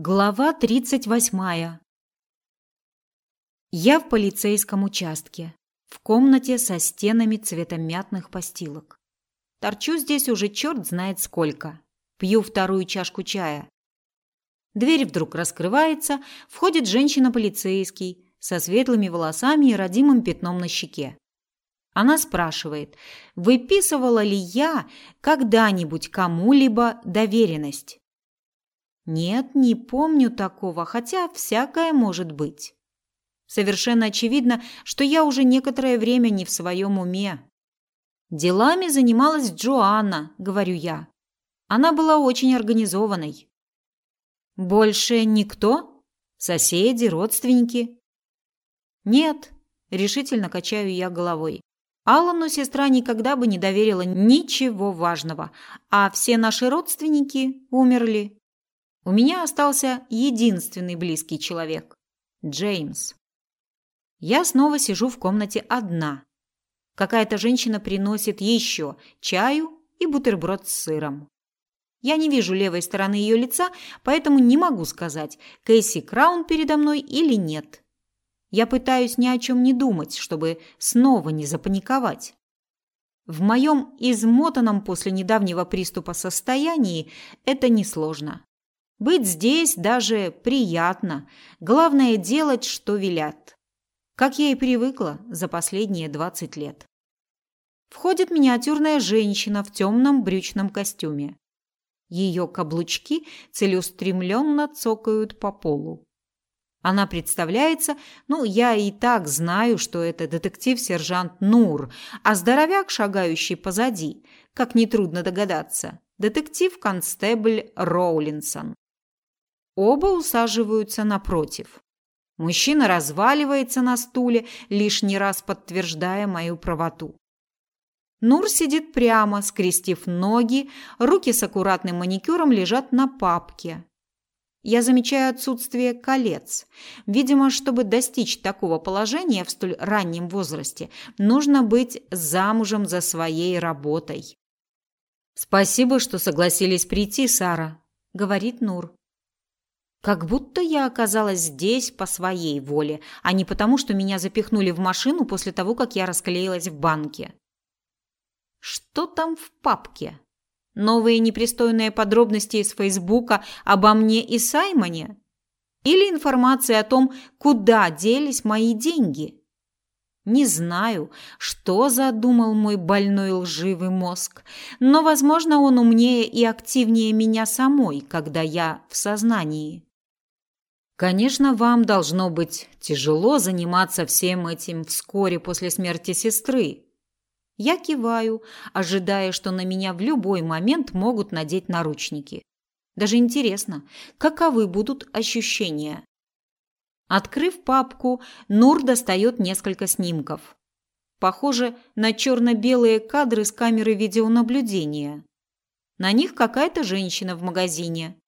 Глава 38. Я в полицейском участке, в комнате со стенами цвета мятных постилок. Торчу здесь уже черт знает сколько. Пью вторую чашку чая. Дверь вдруг раскрывается, входит женщина-полицейский со светлыми волосами и родимым пятном на щеке. Она спрашивает, выписывала ли я когда-нибудь кому-либо доверенность. Нет, не помню такого, хотя всякое может быть. Совершенно очевидно, что я уже некоторое время не в своем уме. Делами занималась Джоанна, говорю я. Она была очень организованной. Больше никто? Соседи, родственники? Нет, решительно качаю я головой. Аллану сестра никогда бы не доверила ничего важного, а все наши родственники умерли. У меня остался единственный близкий человек Джеймс. Я снова сижу в комнате одна. Какая-то женщина приносит еще чаю и бутерброд с сыром. Я не вижу левой стороны ее лица, поэтому не могу сказать, Кэсси Краун передо мной или нет. Я пытаюсь ни о чем не думать, чтобы снова не запаниковать. В моем измотанном после недавнего приступа состоянии это несложно. Быть здесь даже приятно. Главное делать, что велят. Как я и привыкла за последние 20 лет. Входит миниатюрная женщина в темном брючном костюме. Ее каблучки целеустремленно цокают по полу. Она представляется, ну, я и так знаю, что это детектив-сержант Нур, а здоровяк, шагающий позади, как нетрудно догадаться, детектив-констебль Роулинсон. Оба усаживаются напротив. Мужчина разваливается на стуле, лишний раз подтверждая мою правоту. Нур сидит прямо, скрестив ноги, руки с аккуратным маникюром лежат на папке. Я замечаю отсутствие колец. Видимо, чтобы достичь такого положения в столь раннем возрасте, нужно быть замужем за своей работой. Спасибо, что согласились прийти, Сара, говорит Нур. Как будто я оказалась здесь по своей воле, а не потому, что меня запихнули в машину после того, как я расклеилась в банке. Что там в папке? Новые непристойные подробности из Фейсбука обо мне и Саймоне? Или информация о том, куда делись мои деньги? Не знаю, что задумал мой больной лживый мозг, но, возможно, он умнее и активнее меня самой, когда я в сознании. Конечно, вам должно быть тяжело заниматься всем этим вскоре после смерти сестры. Я киваю, ожидая, что на меня в любой момент могут надеть наручники. Даже интересно, каковы будут ощущения. Открыв папку, Нур достает несколько снимков. Похоже на черно-белые кадры с камеры видеонаблюдения. На них какая-то женщина в магазине.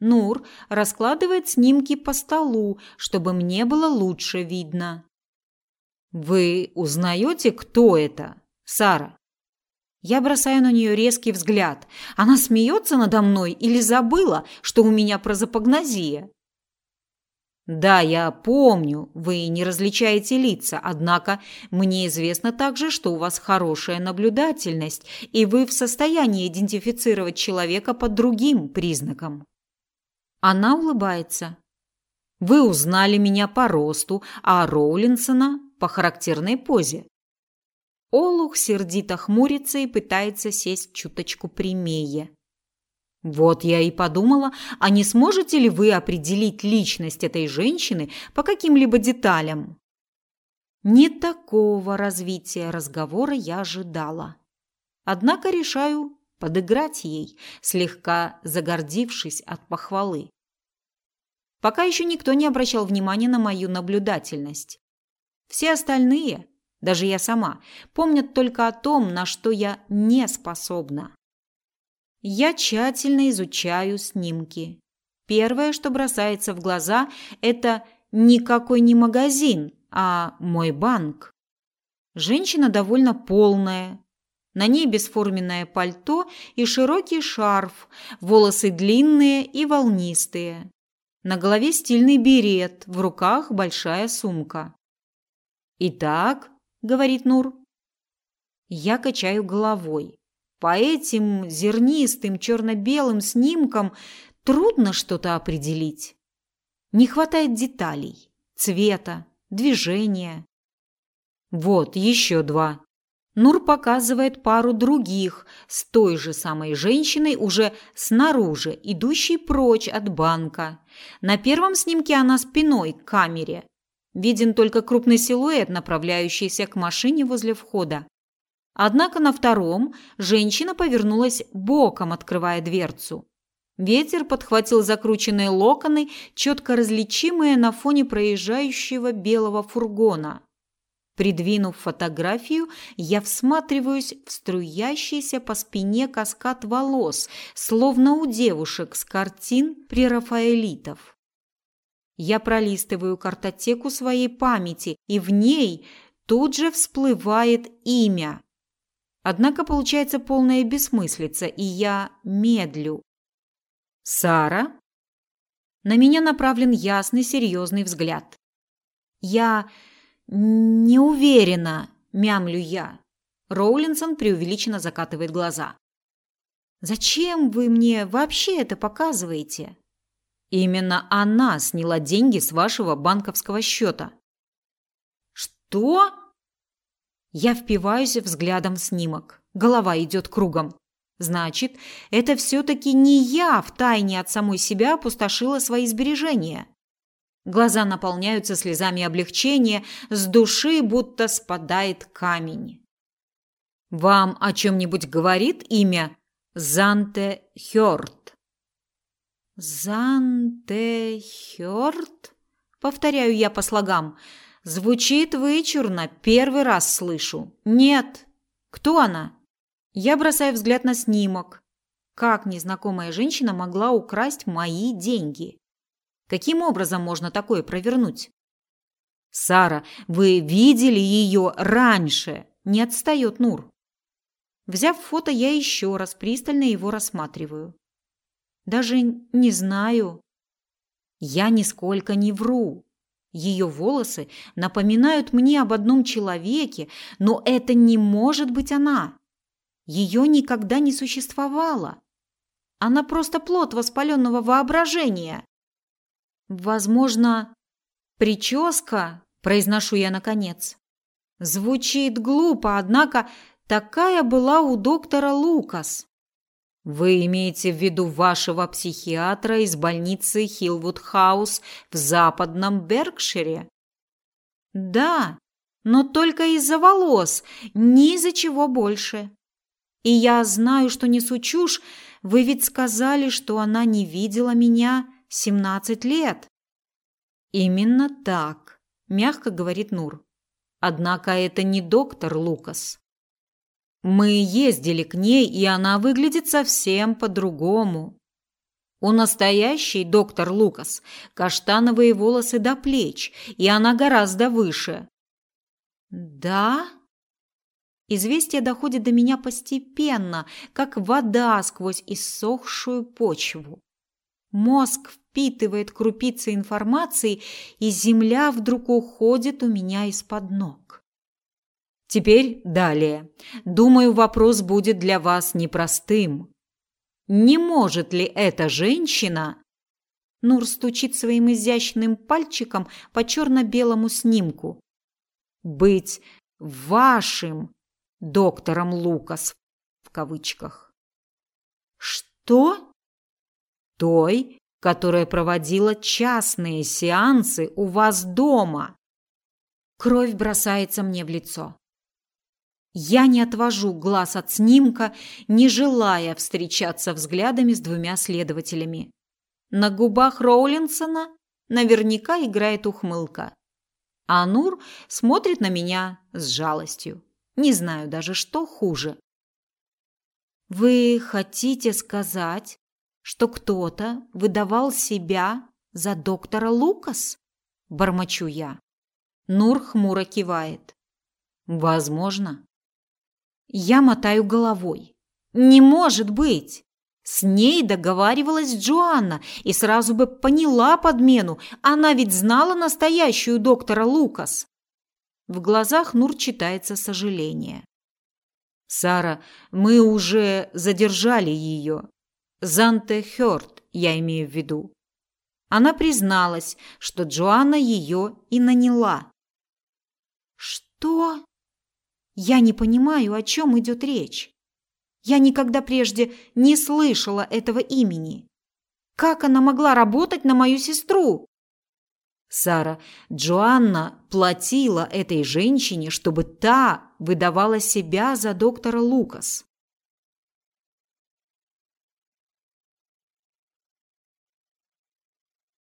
Нур раскладывает снимки по столу, чтобы мне было лучше видно. Вы узнаете, кто это? Сара. Я бросаю на нее резкий взгляд. Она смеется надо мной или забыла, что у меня прозапогнозия? Да, я помню, вы не различаете лица, однако мне известно также, что у вас хорошая наблюдательность, и вы в состоянии идентифицировать человека по другим признакам. Она улыбается. Вы узнали меня по росту, а Роулинсона по характерной позе. Олух сердито хмурится и пытается сесть чуточку прямее. Вот я и подумала, а не сможете ли вы определить личность этой женщины по каким-либо деталям? Не такого развития разговора я ожидала. Однако решаю подыграть ей, слегка загордившись от похвалы. Пока еще никто не обращал внимания на мою наблюдательность. Все остальные, даже я сама, помнят только о том, на что я не способна. Я тщательно изучаю снимки. Первое, что бросается в глаза, это никакой не магазин, а мой банк. Женщина довольно полная. На ней бесформенное пальто и широкий шарф, волосы длинные и волнистые. На голове стильный берет, в руках большая сумка. «Итак», — говорит Нур. Я качаю головой. По этим зернистым черно-белым снимкам трудно что-то определить. Не хватает деталей, цвета, движения. Вот еще два. Нур показывает пару других с той же самой женщиной уже снаружи, идущей прочь от банка. На первом снимке она спиной к камере. Виден только крупный силуэт, направляющийся к машине возле входа. Однако на втором женщина повернулась боком, открывая дверцу. Ветер подхватил закрученные локоны, четко различимые на фоне проезжающего белого фургона. Придвинув фотографию, я всматриваюсь в струящийся по спине каскад волос, словно у девушек с картин прерафаэлитов. Я пролистываю картотеку своей памяти, и в ней тут же всплывает имя. Однако получается полная бессмыслица, и я медлю. Сара? На меня направлен ясный, серьезный взгляд. Я «Не уверена», – мямлю я. Роулинсон преувеличенно закатывает глаза. «Зачем вы мне вообще это показываете?» «Именно она сняла деньги с вашего банковского счета». «Что?» Я впиваюсь взглядом в снимок. Голова идет кругом. Значит, это все-таки не я втайне от самой себя опустошила свои сбережения. Глаза наполняются слезами облегчения, с души будто спадает камень. Вам о чем нибудь говорит имя Занте Хёрд? Занте Хёрд? Повторяю я по слогам. Звучит вычурно, первый раз слышу. Нет. Кто она? Я бросаю взгляд на снимок. Как незнакомая женщина могла украсть мои деньги? Каким образом можно такое провернуть? Сара, вы видели ее раньше? Не отстает Нур. Взяв фото, я еще раз пристально его рассматриваю. Даже не знаю. Я нисколько не вру. Ее волосы напоминают мне об одном человеке, но это не может быть она. Ее никогда не существовало. Она просто плод воспаленного воображения. Возможно, прическа, произношу я наконец. Звучит глупо, однако такая была у доктора Лукас. Вы имеете в виду вашего психиатра из больницы Хилвуд-хаус в западном Беркшире? Да, но только из-за волос, ни из-за чего больше. И я знаю, что несу чушь, вы ведь сказали, что она не видела меня Семнадцать лет. Именно так, мягко говорит Нур. Однако это не доктор Лукас. Мы ездили к ней, и она выглядит совсем по-другому. У настоящей доктор Лукас каштановые волосы до плеч, и она гораздо выше. Да? Известие доходит до меня постепенно, как вода сквозь иссохшую почву. Мозг впитывает крупицы информации, и земля вдруг уходит у меня из-под ног. Теперь далее. Думаю, вопрос будет для вас непростым. Не может ли эта женщина Нур стучит своим изящным пальчиком по черно-белому снимку. Быть вашим доктором Лукас в кавычках. Что? Той, которая проводила частные сеансы у вас дома. Кровь бросается мне в лицо. Я не отвожу глаз от снимка, не желая встречаться взглядами с двумя следователями. На губах Роулинсона наверняка играет ухмылка. А Нур смотрит на меня с жалостью. Не знаю даже, что хуже. Вы хотите сказать, что кто-то выдавал себя за доктора Лукас? Бормочу я. Нур хмуро кивает. Возможно. Я мотаю головой. Не может быть. С ней договаривалась Джоанна и сразу бы поняла подмену. Она ведь знала настоящую доктора Лукас. В глазах Нур читается сожаление. Сара, мы уже задержали ее. Занте Хёрд, я имею в виду. Она призналась, что Джоанна ее и наняла. Что? Я не понимаю, о чем идет речь. Я никогда прежде не слышала этого имени. Как она могла работать на мою сестру? Сара, Джоанна платила этой женщине, чтобы та выдавала себя за доктора Лукас.